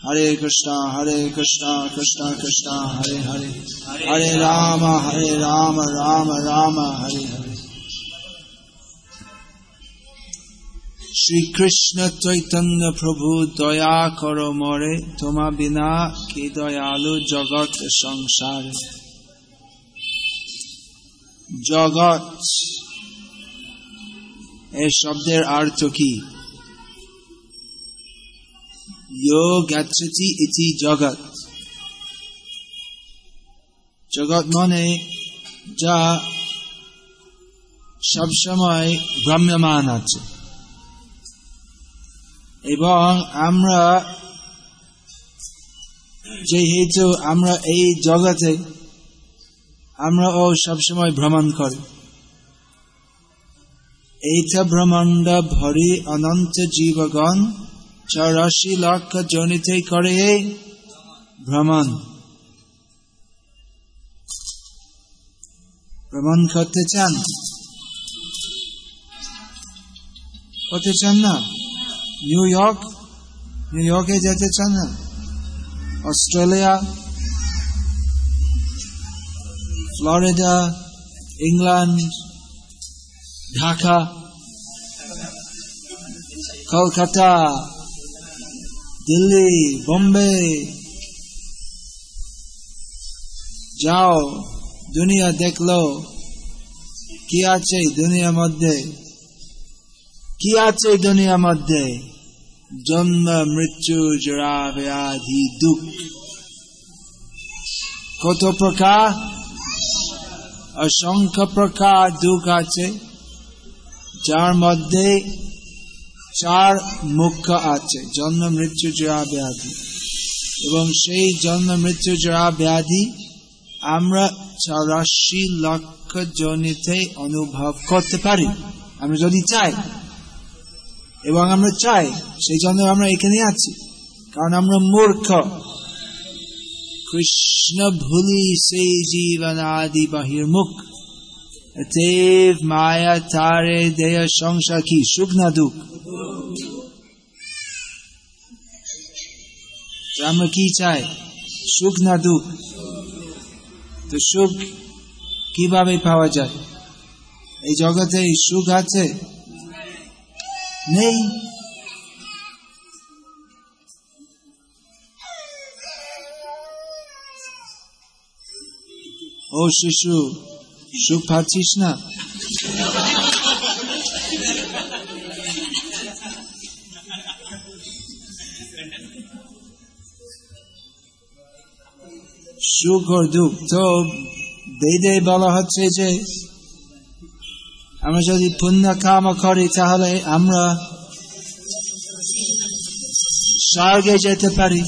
হরে কৃষ্ণ হরে কৃষ্ণ কৃষ্ণ কৃষ্ণ হরে হরে হরে রাম হরে রাম রাম রাম হরে হরে শ্রীকৃষ্ণ চৈতন্য প্রভু দয়া কর মরে তোমা বিনা কি দয়ালু জগৎ সংসার জগৎ এ শব্দের আর্থ কি? ইতি জগৎ জগৎ মনে যা সবসময় ভ্রম্যমান আছে এবং আমরা যেহেতু আমরা এই জগতে আমরা ও সবসময় ভ্রমণ করি এইটা ব্রহ্মাণ্ড ভরি অনন্ত জীবগণ চৌরাশি লক্ষ জনিতে করে এই ভ্রমণ। ভ্রমণ করতে চান? করতে চান না? New York? নিউ ইয়র্কে যেতে চান না? Australia? Florida? England? Dhaka? Kolkata? Delhi, Bombay. যাও, দুনিয়া দেখল। কি আছে দুনিয়ার মধ্যে? কি আছে দুনিয়ার মধ্যে? জন্ম, মৃত্যু জরা ব্যাধি দুঃখ। কত প্রকার? অসংখ্য প্রকার দুঃখ আছে, যার মধ্যে চার মুখ্য আছে, জন্ম, মৃত্যু জরা ব্যাধি। এবং সেই জন্ম, মৃত্যু জরা ব্যাধি আমরা চৌরাশি লক্ষ জনিতে অনুভব করতে পারি। আমরা যদি চাই, এবং আমরা চাই, সেই জন্য আমরা এখানে আছি। কারণ আমরা মূর্খ। কৃষ্ণ ভুলি সেই জীবন আদি বাহির্মুখ। দেব মায়া তারে দেয় সংসার কি সুখ না দুঃখ আমরা কি চাই সুখ না দুঃখ তো সুখ কীভাবে পাওয়া যায় এই জগতে সুখ আছে নেই ও শিশু সুখ পাচ্ছিস না। সুখ ও দুঃখ। তো বেদে বলা হচ্ছে যে, আমরা যদি পুণ্য কাম করি, তাহলে আমরা স্বর্গে যেতে পারি।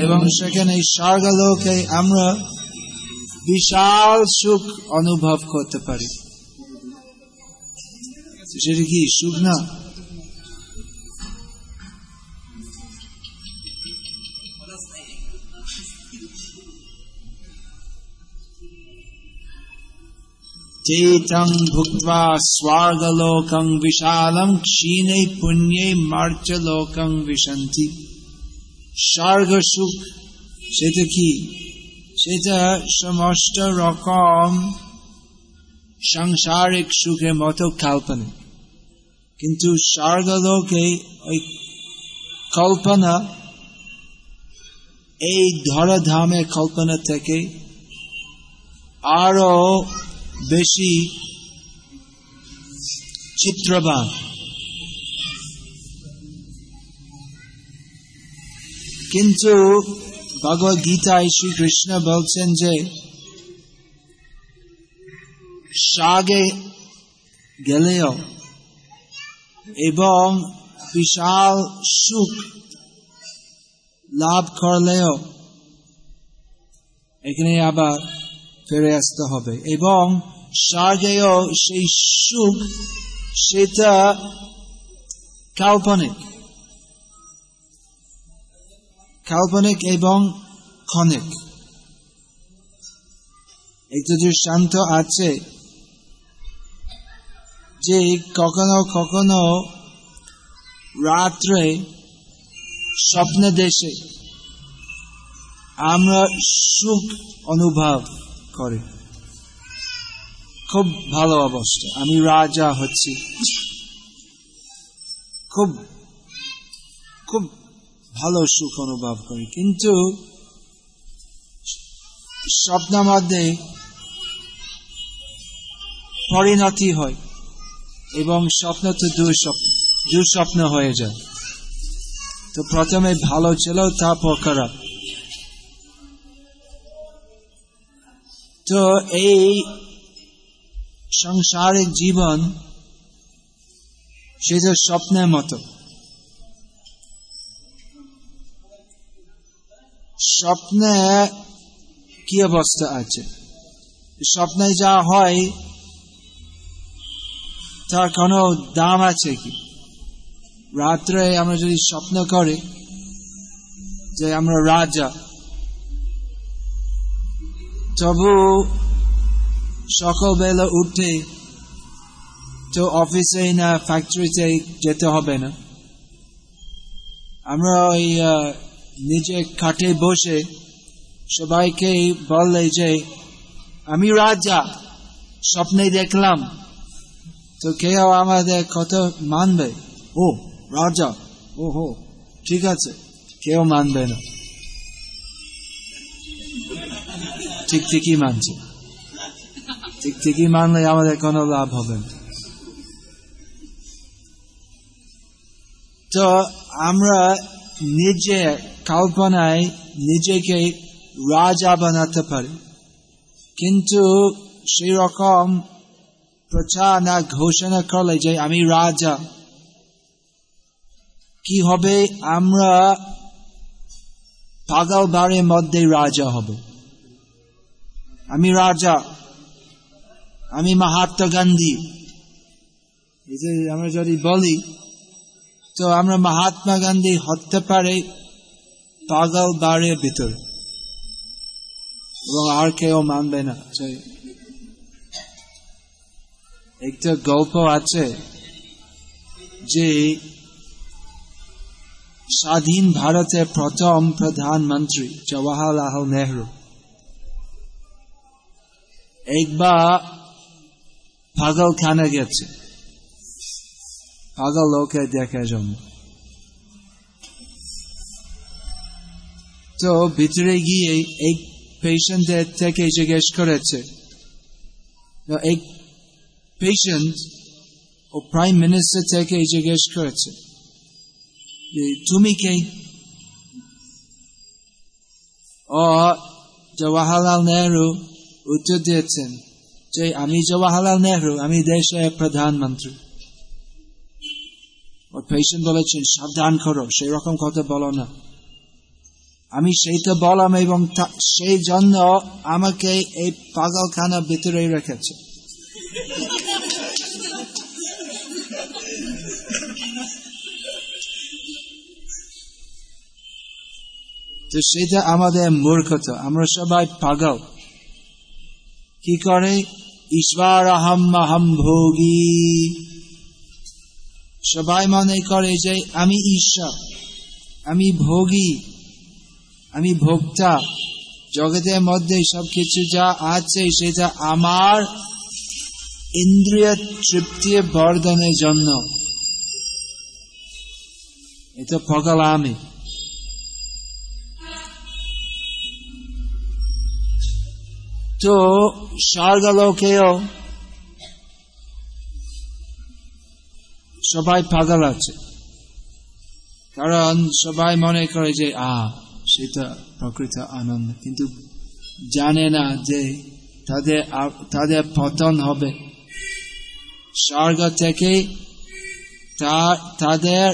এবং সেখানে স্বর্গলোকে আমরা বিশাল সুখ অনুভব করতে পারি সেটা কি সুখ না चेतं भुक्त्वा स्वर्गलोकं विशालं क्षीणे पुण्ये मार्चलोकं विशन्ति স্বর্গ সুখ সেটা কি সেটা সমস্ত রকম সাংসারিক সুখের মতো কাল্পনিক কিন্তু স্বর্গলোকে ওই কল্পনা, এই ধরাধামের কল্পনা থেকে আরও বেশি চিত্রবান। কিন্তু ভগবত গীতায় শ্রীকৃষ্ণ বলছেন যে সাগে গেলেও এবং বিশাল সুখ লাভ করলেও এখানে আবার ফিরে আসতে হবে। এবং স্বর্গেও সেই সুখ সেটা কাল্পনিক কাল্পনিক এবং ক্ষণিক। একটু দৃষ্টান্ত আছে, যে কখনো কখনো রাত্রে স্বপ্ন দেশে আমরা সুখ অনুভব করি। খুব ভালো অবস্থা। আমি রাজা হচ্ছি। খুব খুব ভালো সুখ অনুভব করি। কিন্তু স্বপ্ন মধ্যে পরিণতি হয় এবং স্বপ্ন তো দুঃস্বপ্ন হয়ে যায়। তো প্রথমে ভালো ছিল, তারপর খারাপ। তো এই সংসারিক জীবন সে সেটা স্বপ্নের মতো। স্বপ্নে কি অবস্থা আছে? স্বপ্নে যা হয়, তার কোনো দাম আছে কি? রাত্রে আমরা যদি স্বপ্ন করি যে আমরা রাজা, তবু সকালবেলা উঠে তো অফিসে না ফ্যাক্টরিতে যেতে হবে না। আমরা ওই নিজে খাটে বসে সবাইকে বললে যে, আমি রাজা স্বপ্নে দেখলাম। তো কেউ আমাদের কত মানবে? ও, রাজা ও হো ঠিক আছে, কেউ মানবে না। ঠিক ঠিকই মানছে। ঠিক ঠিকই মানলে আমাদের কোনো লাভ হবে না। তো আমরা নিজে কল্পনায় নিজেকে রাজা বানাতে পারি কিন্তু সেই রকম প্রচার না ঘোষণা করলে যে আমি রাজা কি হবে আমরা পাগল বাড়ির মধ্যে রাজা হব আমি রাজা আমি মহাত্মা গান্ধী আমরা যদি বলি তো আমরা মহাত্মা গান্ধী হতে পারে পাগল বাড়ির ভিতরে এবং আর কেউ মানবে না। একটা গল্প আছে যে স্বাধীন ভারতের প্রথম প্রধানমন্ত্রী জওয়াহরলাল নেহরু একবার পাগলখানা গেছে। পাগল লোকে দেখার জন্য। তো ভিতরে গিয়ে এক পেশেন্টের থেকে জিজ্ঞেস করেছে এক পেশেন্ট ও প্রাইম মিনিস্টার থেকে জিজ্ঞেস করেছে তুমি কে? ও জওয়াহরলাল নেহরু, উত্তর দিয়েছেন, যে আমি জওয়াহরলাল নেহরু, আমি দেশের প্রধানমন্ত্রী। ওর পেশেন্ট বলেছেন, সাবধান করো সেই রকম কথা বলো না। আমি সেইটা বললাম এবং সেই জন্য আমাকে এই পাগলখানার ভিতরে রেখেছে। তো সেটা আমাদের মূর্খতা। আমরা সবাই পাগল। কি করে? ঈশ্বর আহম আহম ভোগী। সবাই মনে করে যে আমি ঈশ্বর। আমি ভোগী। আমি ভোক্তা। জগতের মধ্যে সবকিছু যা আছে সেটা আমার ইন্দ্রিয় তৃপ্তি বর্ধনের জন্য। এটা ফকাল আমি। তো স্বর্গলোকেও সবাই পাগল আছে। কারণ সবাই মনে করে যে আ সেটা প্রকৃত আনন্দ কিন্তু জানে না যে তাদের তাদের পতন হবে স্বর্গ থেকে তাদের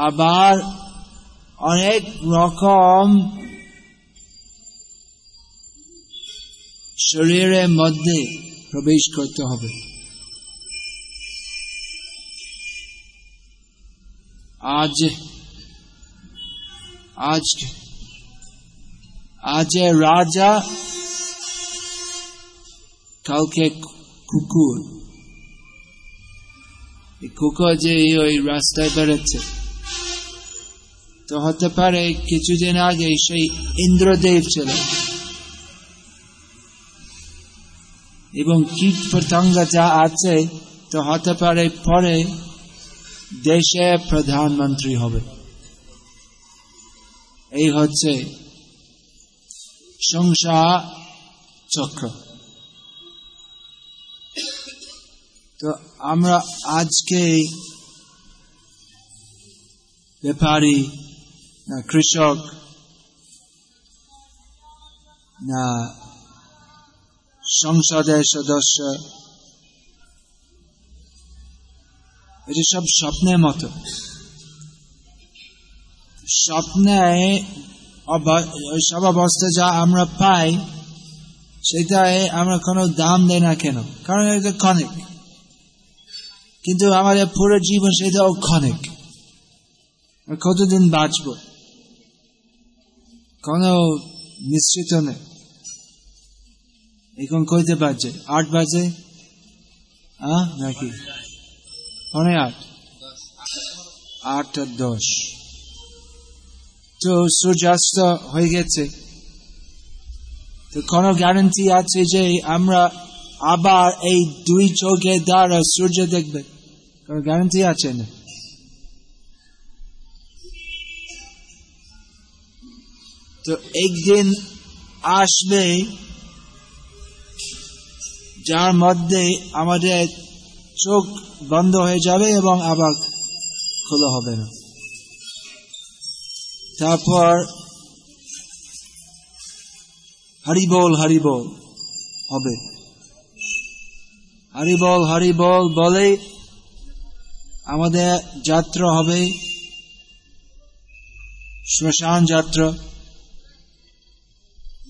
আবার অনেক রকম শরীরের মধ্যে প্রবেশ করতে হবে আজ আজ আজ রাজা কালকে কুকুর কুকুর যে ওই রাস্তায় বেড়াচ্ছে তো হতে পারে কিছুদিন আগে সেই ইন্দ্রদেব ছিল এবং কীট পতঙ্গ যা আছে তো হতে পারে পরে দেশে প্রধানমন্ত্রী হবে এই হচ্ছে সংসার চক্র। তো আমরা আজকে ব্যাপারী, না, কৃষক, না, সংসদের সদস্য, এটি সব স্বপ্নের মতো। স্বপ্নে সব অবস্থা যা আমরা পাই, সেটাই আমরা কোনো দাম দেয় না কেন? কারণ এটা ক্ষণিক। কিন্তু আমাদের পুরো জীবন সেটাও ক্ষণিক। কতদিন বাঁচব? কোনো নিশ্চিত নেই। এখন কইতে বাজে? আট বাজে? নাকি? অনেক আট। আটটা দশ। তো সূর্যাস্ত হয়ে গেছে। তো কোন গ্যারান্টি আছে যে আমরা আবার এই দুই চোখের দ্বারা সূর্য দেখবে? কোন গ্যারান্টি আছে না? তো একদিন আসবে যার মধ্যে আমাদের চোখ বন্ধ হয়ে যাবে এবং আবার খোলা হবে না। তারপর হরিবল হরিবল হবে। হরিবল হরিবল বলে আমাদের যাত্রা হবে শ্মশান যাত্রা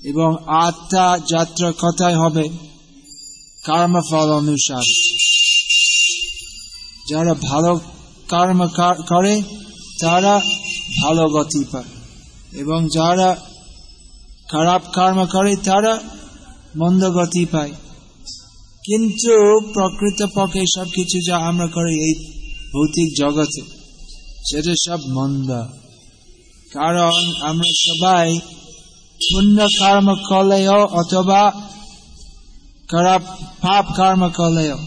এবং আত্মা যাত্রা কথাই হবে? কর্ম ফল অনুসারে যারা ভালো কর্ম করে, তারা ভালো গতি পায়। এবং যারা খারাপ কর্ম করে, তারা মন্দ গতি পায়। কিন্তু প্রকৃত পক্ষে সব কিছু যা আমরা করি এই ভৌতিক জগতে, সেটা সব মন্দ। কারণ আমরা সবাই পুণ্য কর্ম করলেও অথবা খারাপ পাপ কর্ম করলেও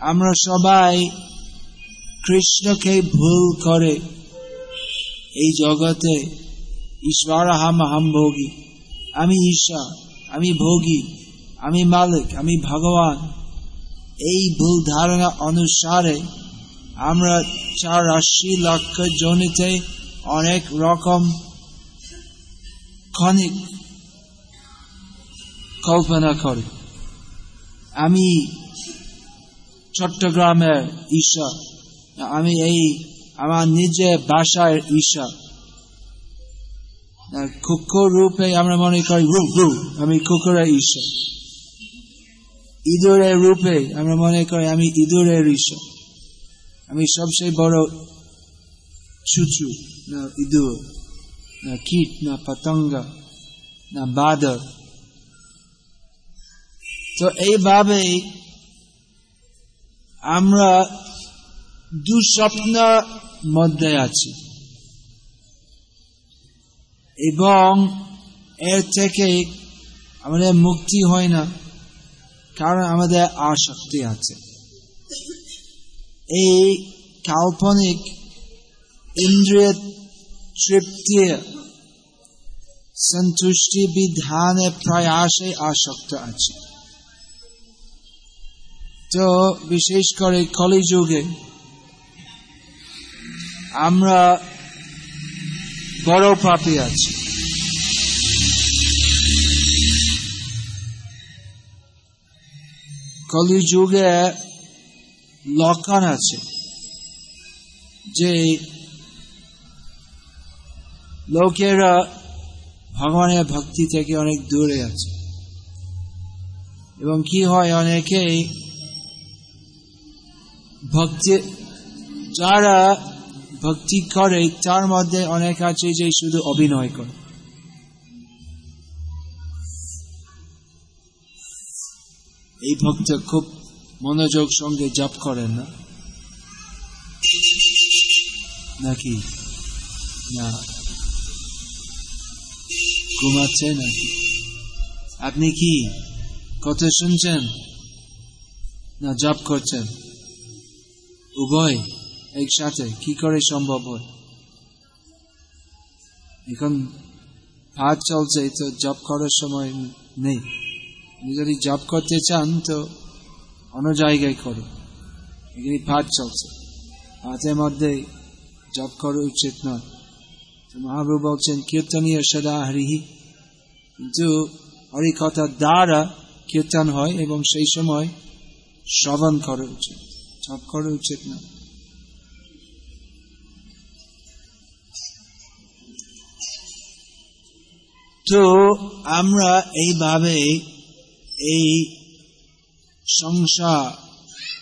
আমরা সবাই কৃষ্ণকে ভুল করে। এই জগতে ঈশ্বর হাম হাম ভোগী আমি ঈশা, আমি ভোগী, আমি মালিক, আমি ভগবান। এই ভুল ধারণা অনুসারে আমরা চার আশি লক্ষ জনিতে অনেক রকম ক্ষণিক কল্পনা করি। আমি চট্টগ্রামের ঈশা। আমি এই আমার নিজের বাসার ঈশা। কুকুর রূপে আমরা মনে করি রু রু আমি কুকুরের ঈশা। ইঁদুরের রূপে আমরা মনে করি আমি ইঁদুরের ঈশা। আমি সবচেয়ে বড় চুচু, না ইঁদুর, না কীট, না পতঙ্গ, না বাদর। তো এইভাবেই আমরা দুঃস্বপ্ন মধ্যে আছি। এবং এর থেকে আমাদের মুক্তি হয় না, কারণ আমাদের আসক্তি আছে। এই কাল্পনিক ইন্দ্রিয় তৃপ্তি সন্তুষ্টি বিধানে প্রয়াসে আসক্ত আছে। তো বিশেষ করে কলিযুগে আমরা বড় পাপি আছি। কলিযুগে লক্ষণ আছে যে লোকেরা ভগবানের ভক্তি থেকে অনেক দূরে আছে। এবং কি হয় অনেকেই ভক্তি যারা ভক্তি করে, তার মধ্যে অনেক আছে যে শুধু অভিনয় করে। এই ভক্ত খুব মনোযোগ সঙ্গে জপ করেন না? নাকি? না। ঘুমাচ্ছে নাকি? আপনি কি কথা শুনছেন? না জব করছেন? উভয় একসাথে, কি করে সম্ভব হয়? এখন ভাত চলছে, তো জব করার সময় নেই। যদি জব করতে চান, তো অন্য জায়গায় করো এখানে ভাত চলছে। ভাতের মধ্যে জব করা উচিত নয়। মহাপ্রভু বলছেন, কীর্তনীয় সদা হরিহি। কিন্তু হরিকথা দ্বারা কীর্তন হয় এবং সেই সময় শ্রবণ করা উচিত। জব করা উচিত না তো আমরা এইভাবে এই সংসার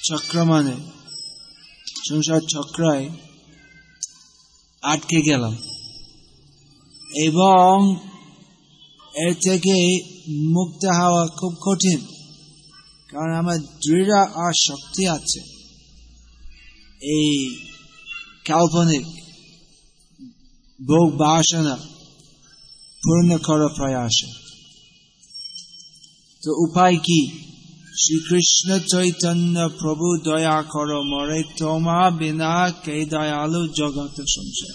চক্র মানে সংসার চক্রায় আটকে গেলাম। এবং এর থেকে মুক্ত হওয়া খুব কঠিন, কারণ আমার দৃঢ় আর শক্তি আছে। এই কাল্পনিক ভোগ বাসনা পূর্ণ করার প্রয়াসে। তো উপায় কি? শ্রীকৃষ্ণ চৈতন্য প্রভু দয়া কর, মরে তোমা বিনা কে দয়ালু জগত সংসার।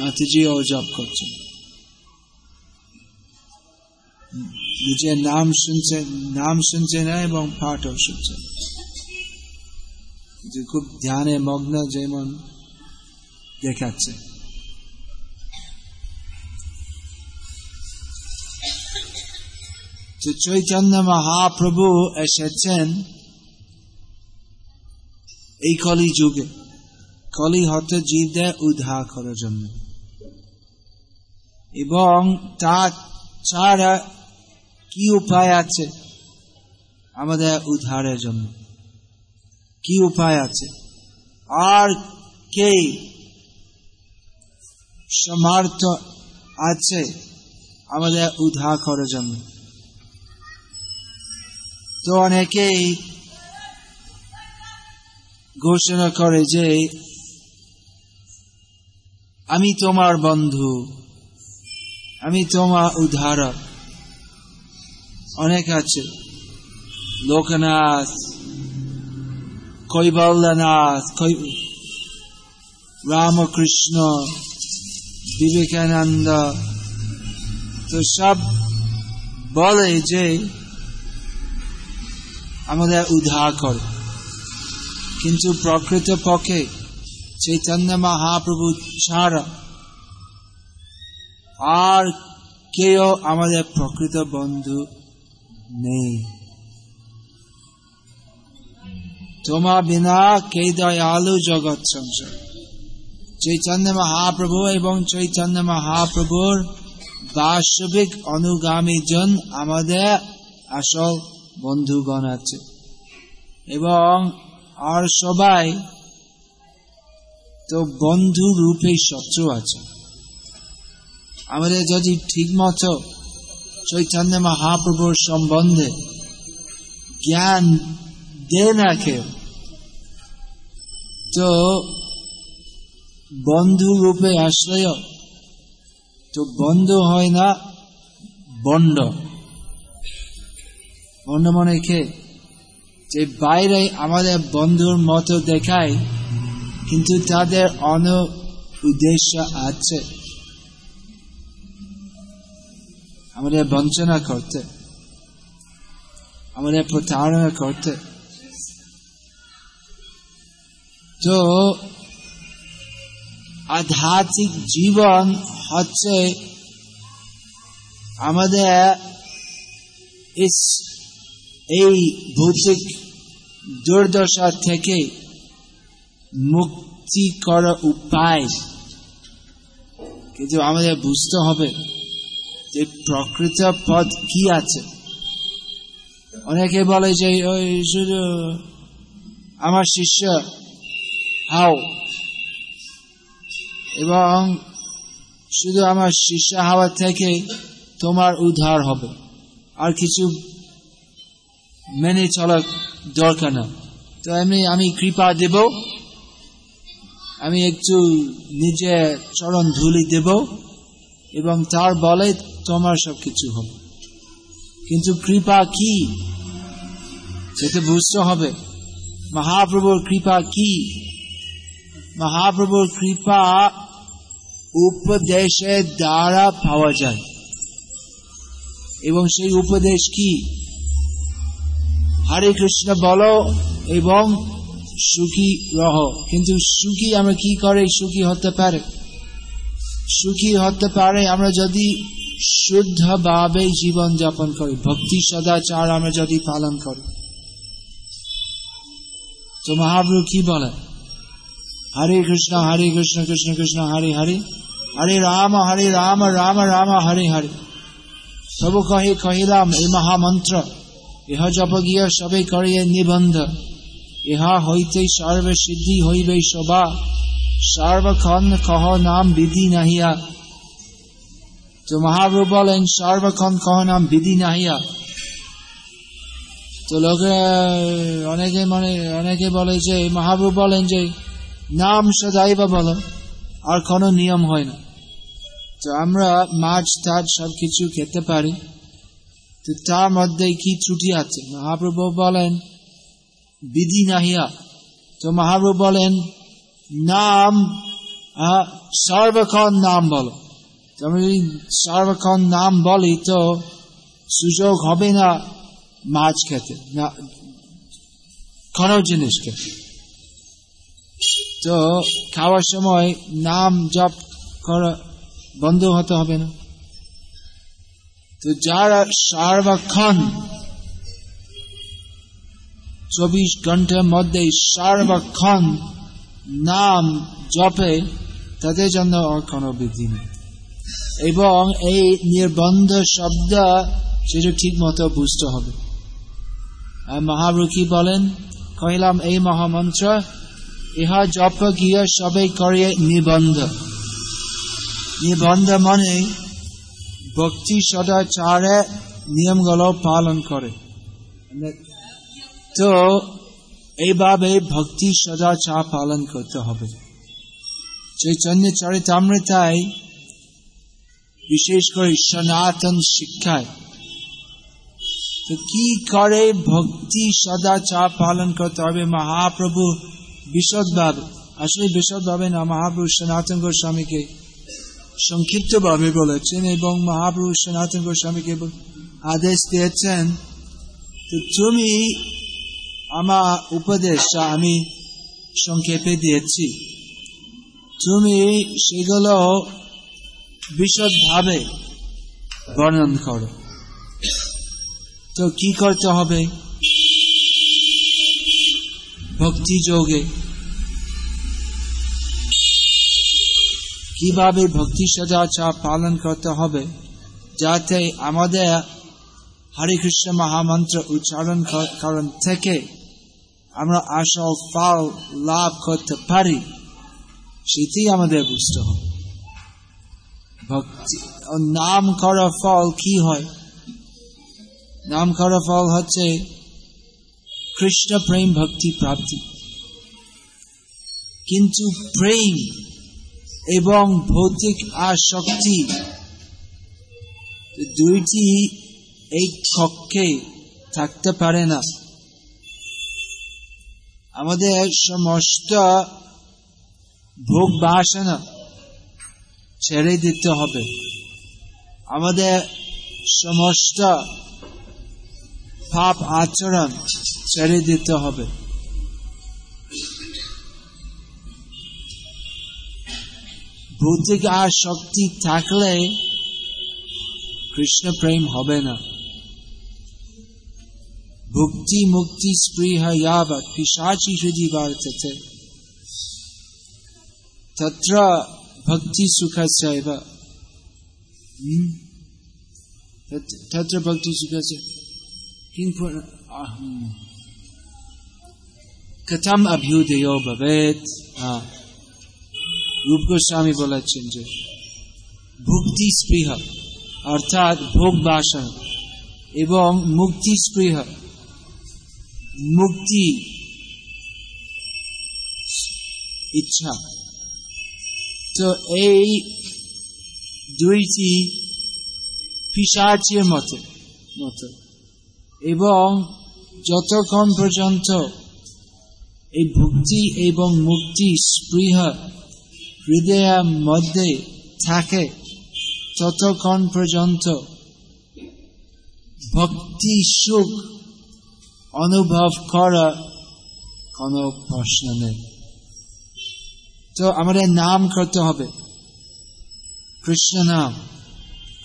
মাতাজি ও জব করছেন। নিজের নাম শুনছেন, নাম শুনছে না এবং পাঠও শুনছেন। যে খুব ধ্যানে মগ্ন যেমন দেখাচ্ছে। তো চৈতন্য মহাপ্রভু এসেছেন এই কলি যুগে। কলি হত জীবদের উদ্ধার করার জন্য। এবং তা ছাড়া কি উপায় আছে আমাদের উদ্ধারের জন্য? কি উপায় আছে? আর কে সমার্থ আছে আমাদের উদ্ধার করার জন্য? তো অনেকেই ঘোষণা করে যে আমি তোমার বন্ধু, আমি তোমার উদ্ধারক অনেক আছে। লোকনাথ, কৈবল্যনাথ রামকৃষ্ণ, বিবেকানন্দ, তো সব বলে যে আমাদের উদ্ধার করে। কিন্তু প্রকৃত পক্ষে চৈতন্য মহাপ্রভু ছাড়া আর কেউ আমাদের প্রকৃত বন্ধু নেই। তোমা বিনা কে দয়ালু জগৎ সংসার। চৈতন্য মহাপ্রভু এবং চৈতন্য মহাপ্রভুর বাস্তবিক অনুগামী জন আমাদের আসল বন্ধুগণ আছে। এবং আর সবাই তো বন্ধু রূপে শত্রু আছে। আমাদের যদি ঠিক মতো চৈতন্য মহাপ্রভুর সম্বন্ধে জ্ঞান দে না কেউ তো বন্ধু রূপে আশ্রয় তো বন্ধু হয় না, বন্ড। বন্ড মনে কে যে বাইরে আমাদের বন্ধুর মতো দেখায়, কিন্তু তাদের অন উদ্দেশ্য আছে। আমাদের বঞ্চনা করতে, আমাদের প্রতারণা করতে। তো, আধ্যাত্মিক জীবন হচ্ছে আমাদের এই ভৌতিক দুর্দশা থেকে মুক্তি করার উপায়। কিন্তু আমাদের বুঝতে হবে যে প্রকৃত পদ কি আছে। অনেকে বলে যে, ওই শুধু আমার শিষ্য, হাও। এবং শুধু আমার শিষ্য হাওয়া থেকে তোমার উদ্ধার হবে। আর কিছু মেনে চলা দরকার না। তো এমনি আমি কৃপা দেব। আমি একটু নিজে চরণ ধুলি দেব এবং তার বলে তোমার সব কিছু হবে কিন্তু কৃপা কি? সেটা বুঝতে হবে। মহাপ্রভুর কৃপা কি? মহাপ্রভুর কৃপা উপদেশের দ্বারা পাওয়া যায়। এবং সেই উপদেশ কি? হরে কৃষ্ণ বলো এবং সুখী রহ। কিন্তু সুখী আমরা কি করে? সুখী হতে পারে। সুখী হতে পারে আমরা যদি শুদ্ধ ভাবে জীবন যাপন করি। ভক্তি সদাচার আমরা যদি পালন করি। তো মহাপ্রভু কি বলে? হরে কৃষ্ণ হরে কৃষ্ণ কৃষ্ণ কৃষ্ণ, হরে হরে। হরে রাম হরে রাম রাম রাম, হরে হরে। প্রভু কহে কহিলাম এই মহামন্ত্র। ইহ জপ গিয়া সবে করিয়ে নিবন্ধ। ইহা হইতে সর্ব সিদ্ধি হইবে শোভা। সর্বক্ষণ কহ নাম বিধি নাহিয়া। তো মহাপ্রভু বলেন, সর্বক্ষণ কহ নাম বিধি নাহিয়া। তো লোকে, অনেকে মনে, অনেকে বলে যে, মহাপ্রভু বলেন যে, নাম সদাইবা বলো, আর কোনো নিয়ম হয় না। তো আমরা মাছ টাছ সব কিছু খেতে পারি। তো তার মধ্যে কি ত্রুটি আছে? মহাপ্রভু বলেন, বিধি নাহিয়া। তো মহাপ্রভু বলেন, নাম সর্বক্ষণ নাম বলো। যদি সর্বক্ষণ নাম বলি তো সুযোগ হবে না মাছ খেতে, না জিনিস খেতে। তো খাওয়ার সময় নাম জপ করা বন্ধ হতে হবে না। তো যারা সার্বক্ষণ চব্বিশ ঘণ্টার মধ্যে সার্বক্ষণ নাম জপে, তাদের জন্য কোনো বিধি নেই। এবং এই নির্বন্ধ শব্দ সেটা ঠিক মতো বুঝতে হবে। মহাপ্রভু বলেন? কহিলাম, এই মহামন্ত্র, ইহা জপ গিয়ে সবে করে নিবন্ধ। নিবন্ধ মানে ভক্তি সদাচারে নিয়মগুলো পালন করে। তো এইভাবে ভক্তি সদাচার পালন করতে হবে। চৈতন্য চরিতামৃতায় বিশেষ করে সনাতন শিক্ষায়। তো কি করে ভক্তি সদাচার পালন করতে হবে? মহাপ্রভু বিশদভাবে, আসলে বিশদভাবে না, মহাপ্রভু সনাতন গোস্বামীকে সংক্ষিপ্ত ভাবে বলেছেন, এবং মহাপ্রভু সনাতন গোস্বামীকে আদেশ দিয়েছেন তো তুমি আমার উপদেশ আমি সংক্ষেপে দিয়েছি। তুমি সেগুলো বিশদভাবে বর্ণন করো। তো কি করতে হবে? ভক্তি যোগে কীভাবে ভক্তি সদাচার পালন করতে হবে, যাতে আমাদের হরে কৃষ্ণ মহামন্ত্র উচ্চারণ করেন থেকে আমরা আসল ফল লাভ করতে পারি, সেটি আমাদের বুঝতে হবে। ভক্তি নাম করা ফল কি হয়? নাম করা ফল হচ্ছে কৃষ্ণ প্রেম ভক্তি প্রাপ্তি। কিন্তু প্রেম এবং ভৌতিক আসক্তি দুইটি এই কক্ষে থাকতে পারে না। আমাদের সমস্ত ভোগ বাসনা ছেড়ে দিতে হবে। আমাদের সমস্ত পাপ আচরণ ছেড়ে দিতে হবে। ভৌতিক আর শক্তি থাকলে কৃষ্ণ প্রেম হবে না ভক্তি মুক্তি স্পৃহ यावत पिशाची हृदय वर्तते तत्र भक्ति सुखस्यैव तत्र भक्ति सुखस्य किं कथम अभ्युदयो भवेत রূপ গোস্বামী বলেছেন যে, ভক্তি স্পৃহ, অর্থাৎ ভোগ বাসন, এবং মুক্তি স্পৃহ, মুক্তি ইচ্ছা। তো এই দুইটি পিসাচের মতো মতো, এবং যতক্ষণ পর্যন্ত এই ভক্তি এবং মুক্তি স্পৃহ হৃদয়ের মধ্যে থাকে ততক্ষণ পর্যন্ত ভক্তি সুখ অনুভব করা কোনো প্রশ্ন নেই। তো আমাদের নাম করতে হবে। কৃষ্ণ নাম।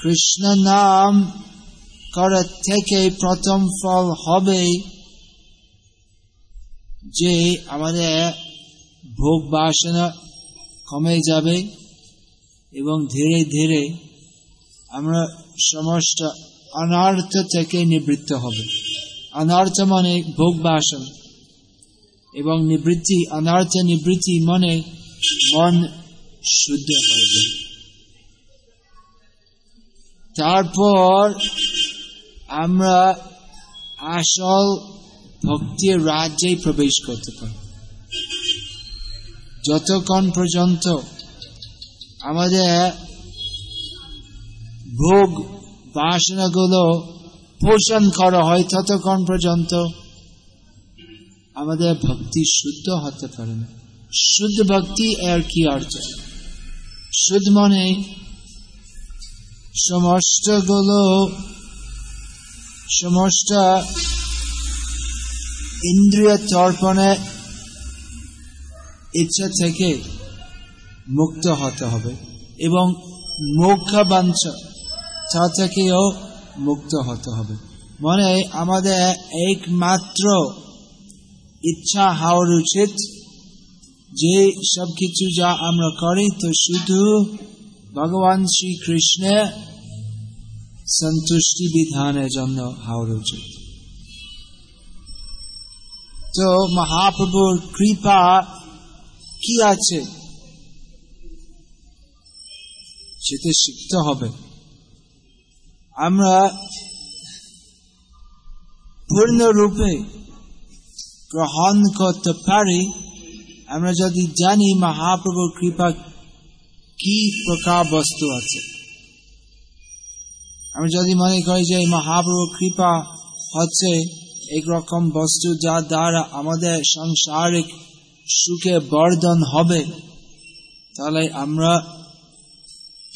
কৃষ্ণ নাম করা থেকে প্রথম ফল হবে যে আমাদের ভোগ বাসনা কমে যাবে এবং ধীরে ধীরে আমরা সমস্ত অনার্থ থেকে নিবৃত্ত হবে। অনার্থ মানে ভোগ বাসন এবং নিবৃত্তি, অনার্থ নিবৃত্তি মনে মন শুদ্ধ হবে তারপর আমরা আসল ভক্তির রাজ্যে প্রবেশ করতে পারি যতক্ষণ পর্যন্ত আমাদের ভোগ বাসনাগুলো পোষণ করা হয়, ততক্ষণ পর্যন্ত আমাদের ভক্তি শুদ্ধ হতে পারে না। শুদ্ধ ভক্তি এর কি অর্থ? শুদ্ধ মনে সমস্তগুলো সমস্ত ইন্দ্রিয় তর্পণে ইচ্ছা থেকে মুক্ত হতে হবে এবং মুখ্য বাঞ্ছ, তা থেকেও মুক্ত হতে হবে। মানে আমাদের একমাত্র ইচ্ছা হওয়ার উচিত যে সব কিছু যা আমরা করি, তো শুধু ভগবান শ্রীকৃষ্ণের সন্তুষ্টি বিধানের জন্য হওয়ার উচিত। তো মহাপ্রভুর কৃপা কি আছে? সেটা শিখতে হবে। আমরা পূর্ণরূপে গ্রহণ করতে পারি। আমরা যদি জানি মহাপ্রভুর কৃপা কি প্রকার বস্তু আছে। আমি যদি মনে করি যে মহাপ্রভুর কৃপা হচ্ছে একরকম বস্তু যা দ্বারা আমাদের সাংসারিক সুখে বর্ধন হবে, তাহলে আমরা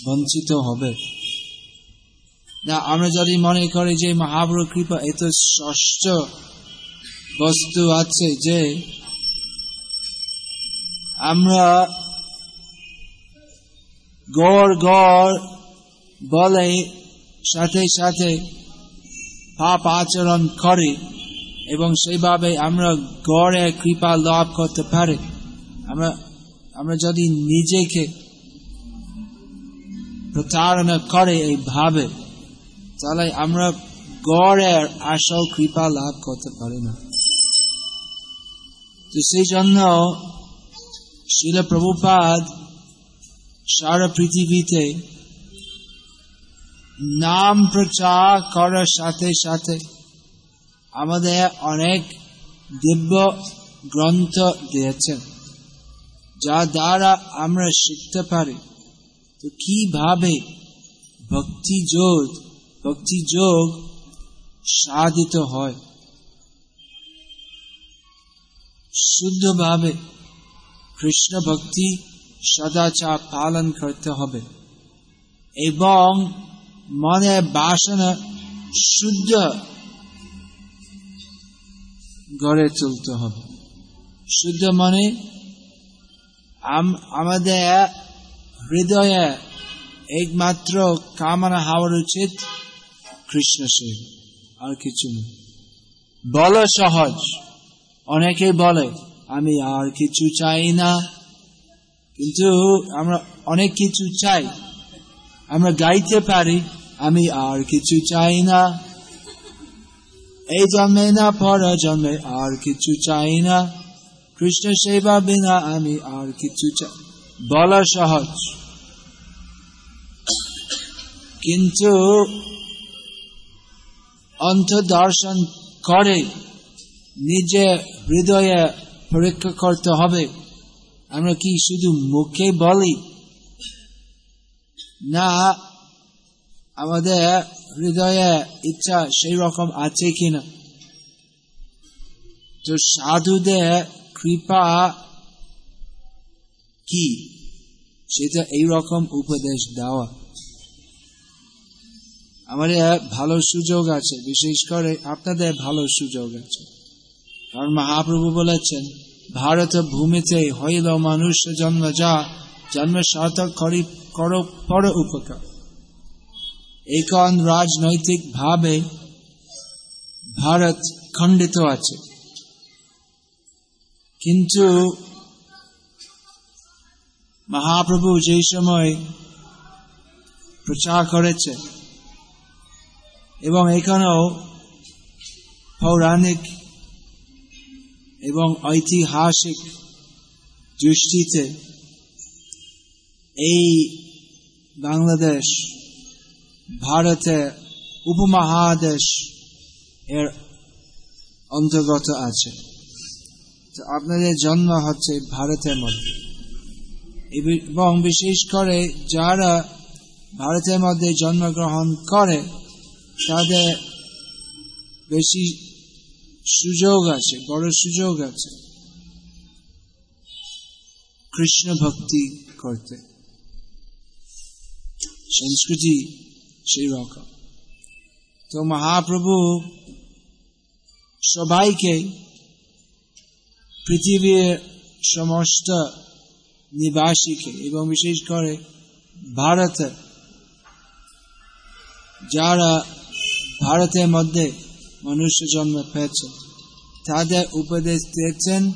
বঞ্চিত হবে। না, আমরা যদি মনে করি যে মহাপ্রভু কৃপা এত ষষ্ঠ বস্তু আছে যে আমরা গড় গড় বলে সাথে সাথে পাপ আচরণ করে এবং সেইভাবে আমরা গড়ে কৃপা লাভ করতে পারি। আমরা আমরা যদি নিজেকে প্রতারণা করে এই ভাবে, তাহলে আমরা গড়ের আসল কৃপা লাভ করতে পারি না। তো সেই জন্য শিল প্রভুপাদ সারা পৃথিবীতে নাম প্রচার করার সাথে সাথে আমাদের অনেক দিব্য গ্রন্থ দিয়েছেন, যা দ্বারা আমরা শিখতে পারি। তো কীভাবে ভক্তি যোগ ভক্তি যোগ সাধিত হয়? শুদ্ধভাবে কৃষ্ণ ভক্তি সদাচার পালন করতে হবে এবং মনে বাসনা শুদ্ধ গড়ে তুলতে হবে। শুদ্ধ মানে আমাদের হৃদয়ে একমাত্র কামনা হওয়ার উচিত কৃষ্ণ সেব আর কিছু নেই বলো সহজ অনেকে বলে, আমি আর কিছু চাই না। কিন্তু আমরা অনেক কিছু চাই, আমরা গাইতে পারি, আমি আর কিছু চাই না। এই জন্মে না পর জন্মে আর কিছু চাই না কৃষ্ণ সেবা বিনা আমি আর কিছু চাই বলা সহজ কিন্তু অন্তদর্শন করে নিজে হৃদয়ে পরীক্ষা করতে হবে আমরা কি শুধু মুখে বলি না আমাদের হৃদয়ে ইচ্ছা সেই রকম আছে কিনা? তো সাধুদের কৃপা কি? সেটা এই রকম উপদেশ দেওয়া। আমাদের ভালো সুযোগ আছে, বিশেষ করে আপনাদের ভালো সুযোগ আছে। কারণ মহাপ্রভু বলেছেন, ভারত ভূমিতে হইল মানুষ জন্ম যা, জন্ম সার্থক করি, করো, পর উপকার। এখন রাজনৈতিক ভাবে ভারত খণ্ডিত আছে। কিন্তু মহাপ্রভু যে সময় প্রচার করেছে এবং এখানেও পৌরাণিক এবং ঐতিহাসিক দৃষ্টিতে এই বাংলাদেশ ভারতে উপমহাদেশ এর অন্তর্গত আছে। আপনাদের জন্ম হচ্ছে ভারতের মধ্যে। এবং বিশেষ করে যারা ভারতের মধ্যে জন্মগ্রহণ করে, তাদের বেশি সুযোগ আছে, বড় সুযোগ আছে কৃষ্ণ ভক্তি করতে। সংস্কৃতি সেই রকম। তো মহাপ্রভু সবাইকে পৃথিবীর সমস্ত নিবাসীকে এবং বিশেষ করে ভারতে, যারা ভারতের মধ্যে মনুষ্য জন্ম পেয়েছে, তাদের উপদেশ দিয়েছেন,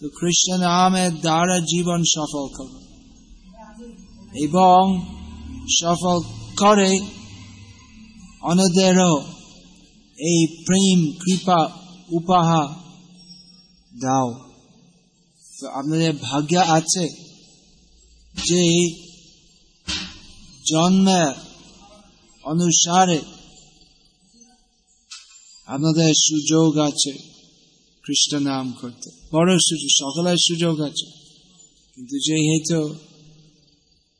তো কৃষ্ণ নামের দ্বারা জীবন সফল করে এবং সফল করে অন্যদেরও এই প্রেম, কৃপা উপহার দাও। তো আপনাদের ভাগ্য আছে যে জন্মে অনুসারে আপনাদের সুযোগ আছে খ্রিস্ট নাম করতে। বড় সুযোগ, সকলের সুযোগ আছে। কিন্তু যেহেতু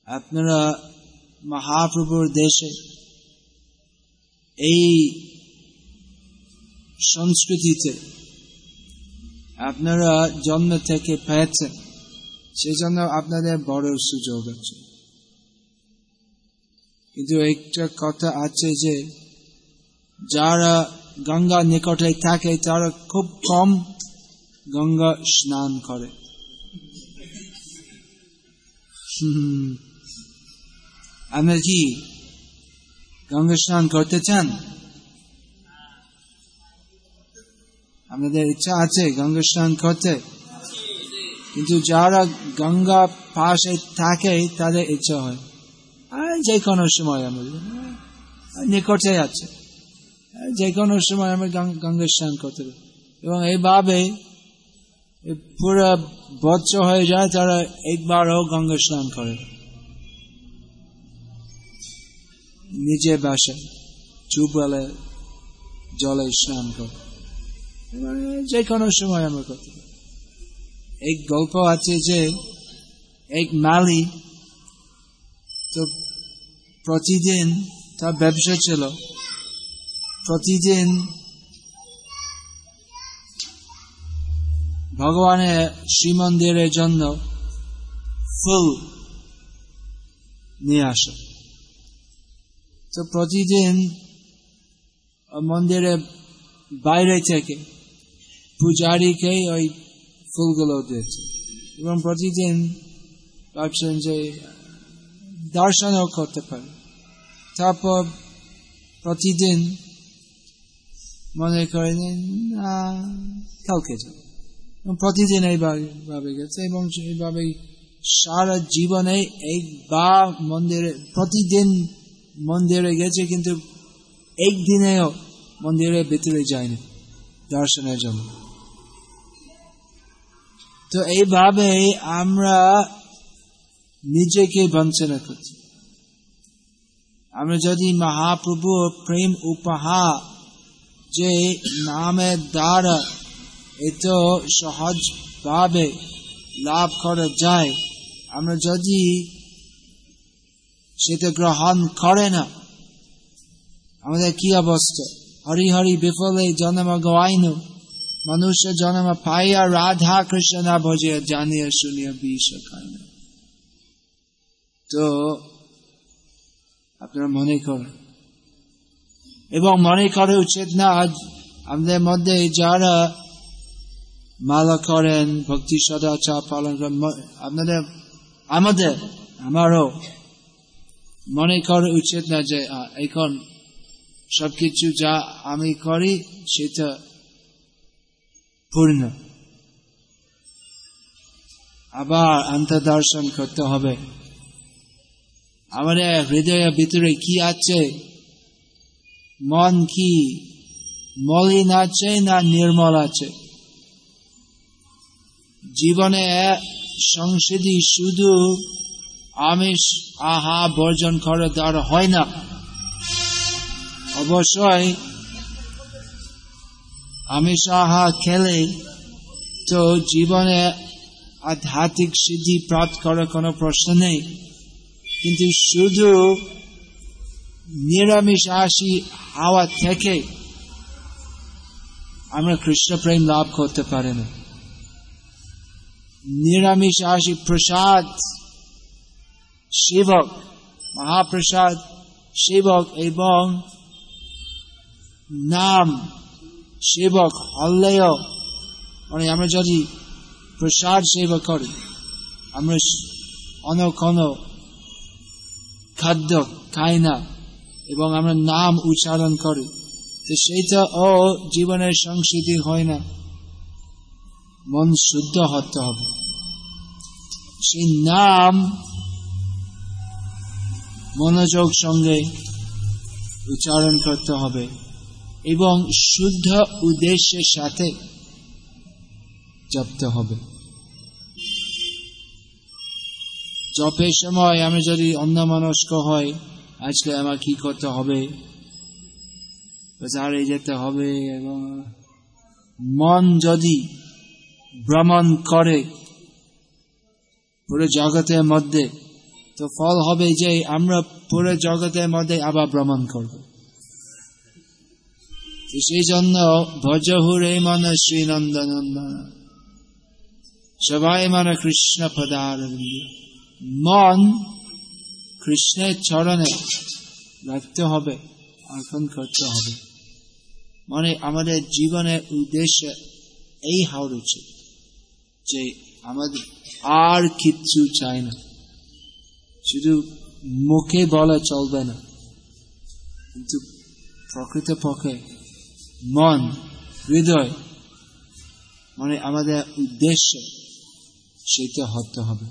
আপনারা মহাপ্রভুর দেশে এই সংস্কৃতিতে আপনারা জন্ম থেকে পেয়েছেন সেই জন্য আপনাদের বড় সুযোগ আছে। কিন্তু একটা কথা আছে যে, যারা গঙ্গা নিকটে থাকে, তারা খুব কম গঙ্গা স্নান করে। আমরা কি গঙ্গা স্নান করতে চান? আমাদের ইচ্ছা আছে গঙ্গা স্নান করতে? কিন্তু যারা গঙ্গা পাশে থাকে, তাদের ইচ্ছা হয়। আর যে কোনো সময় আমাদের নিকটে আছে। যে কোনো সময় আমরা গঙ্গা স্নান করতে এবং এইভাবে পুরো বছর হয়ে যায়, তারা একবারও গঙ্গা স্নান করে। নিজে বাসায় টিউবওয়েলে জলে স্নান করে। যে কোনো সময় আমরা করতে এক গল্প আছে যে, এক মালি তো প্রতিদিন তার ব্যবসা ছিল। প্রতিদিন ভগবানের শ্রীমন্দিরের জন্য ফুল নিয়ে আসে। তো প্রতিদিন মন্দিরে বাইরে থেকে পূজারীকে ওই ফুলগুলো দিয়েছে। এবং প্রতিদিন ভাবছেন যে দর্শনও করতে পারে। তারপর প্রতিদিন মনে করেন, না, কালকে যাবে। প্রতিদিন এইভাবে গেছে এবং এইভাবে সারা জীবনে একবার মন্দিরে প্রতিদিন মন্দিরে গেছে কিন্তু একদিনেও মন্দিরের ভিতরে যায়নি দর্শনের জন্য। তো এইভাবে আমরা নিজেকে বঞ্চনা করছি। আমরা যদি মহাপ্রভু প্রেম উপহার যে নামের দ্বারা এত সহজ ভাবে লাভ করা যায়, আমরা যদি সেটা গ্রহণ করে না। আমাদের কি অবস্থা? হরি হরি বিফলে জন্ম গাইন মনুষ্য জন্ম পাইয়া রাধা কৃষ্ণ ভজে জানিয়া শুনিয়া বিষ খায় না। তো আপনারা মনে করেন, এবং মনে করে উচিত না, আজ আমাদের মধ্যে যারা মালা করেন, ভক্তি সদাচার পালন করেন আপনাদের আমাদের, আমারও মনে করা উচিত না যে এখন সবকিছু যা আমি করি সেটা পূর্ণ। আবার আন্তর্দর্শন করতে হবে। আমাদের হৃদয়ের ভিতরে কি আছে? মন কি মলিন আছে না নির্মল আছে? জীবনে সংসদী শুধু আমিষ, আহা, বর্জন করে দ্বারা হয় না। অবশ্যই আমিষ, আহা খেলে তো জীবনে আধ্যাত্মিক সিদ্ধি প্রাপ্ত করার কোনো প্রশ্ন নেই। কিন্তু শুধু নিরামিষ আসি হাওয়া থেকে আমরা কৃষ্ণ প্রেম লাভ করতে পারি না। নিরামিষ আসি প্রসাদ শিবক মহাপ্রসাদ শিবক এবং নাম সেবক হল্লেয় মানে আমরা যদি প্রসাদ সেবা করি, আমরা অন কোন খাদ্য খাই না এবং আমরা নাম উচ্চারণ করি, তো সেইটা ও জীবনের সংস্কৃতি হয় না। মন শুদ্ধ হতে হবে। সেই নাম মনোযোগ সঙ্গে উচ্চারণ করতে হবে এবং শুদ্ধ উদ্দেশ্যের সাথে জপতে হবে। জপের সময় আমি যদি অন্য মনস্ক হয় আজকে আমার কি করতে হবে? বাজারে যেতে হবে এবং মন যদি ভ্রমণ করে পুরো জগতের মধ্যে তো ফল হবে যে আমরা পুরো জগতের মধ্যে আবার ভ্রমণ করব। সেই জন্য ভজহুরে মন শ্রীনন্দনন্দন। সবাই মানে কৃষ্ণ পদার মন কৃষ্ণের চরণে রাখতে হবে, অর্পণ করতে হবে। মানে আমাদের জীবনের উদ্দেশ্য এই হওয়ার উচিত যে আমাদের আর কিচ্ছু চাই না। শুধু মুখে বলা চলবে না, কিন্তু প্রকৃত পক্ষে মন, হৃদয় মানে আমাদের উদ্দেশ্য, সেটা হতে হবে।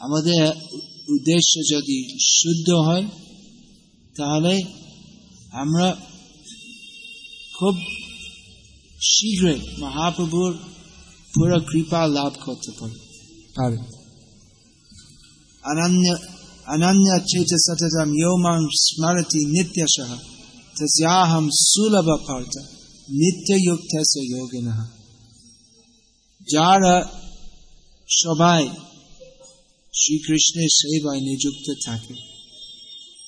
আমাদের উদ্দেশ্য যদি শুদ্ধ হয়, তাহলে আমরা খুব শীঘ্রই মহাপ্রভুর পুরো কৃপা লাভ করতে পারি। আর অনন্য সতমান শ্রীকৃষ্ণের সেবায় নিযুক্ত থাকে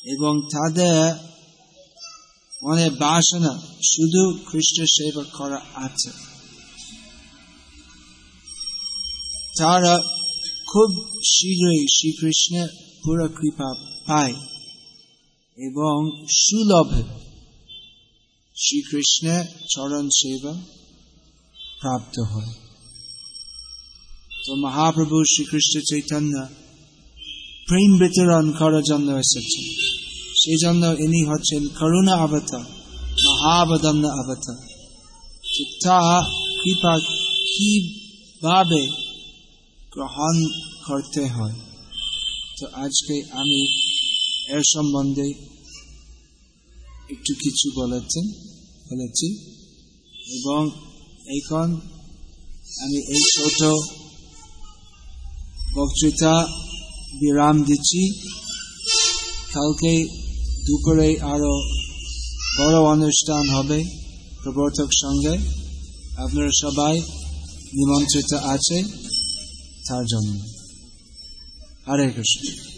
এবং তাদের মনে বাসনা শুধু খ্রিস্ট সেবা করা আছে তারা খুব শীঘ্রই শ্রীকৃষ্ণের পুরো কৃপা পায় এবং সুলভে শ্রীকৃষ্ণের চরণ সেবা প্রাপ্ত হয়। তো মহাপ্রভু শ্রীকৃষ্ণ চৈতন্য প্রেম বিতরণ করার জন্য এসেছেন। সেই জন্য ইনি হচ্ছেন করুণা অবতার মহাবদম্ন অবতার। তা কৃপা কীভাবে গ্রহণ করতে হয়। তো আজকে আমি এর সম্বন্ধে একটু কিছু বলেছেন বলেছি। এবং এখন আমি এই ছোট বক্তৃতা বিরাম দিচ্ছি। কালকে দুপুরে আরও বড় অনুষ্ঠান হবে প্রবর্তক সঙ্গে। আপনারা সবাই নিমন্ত্রিত আছে। তার জন্য হরে কৃষ্ণ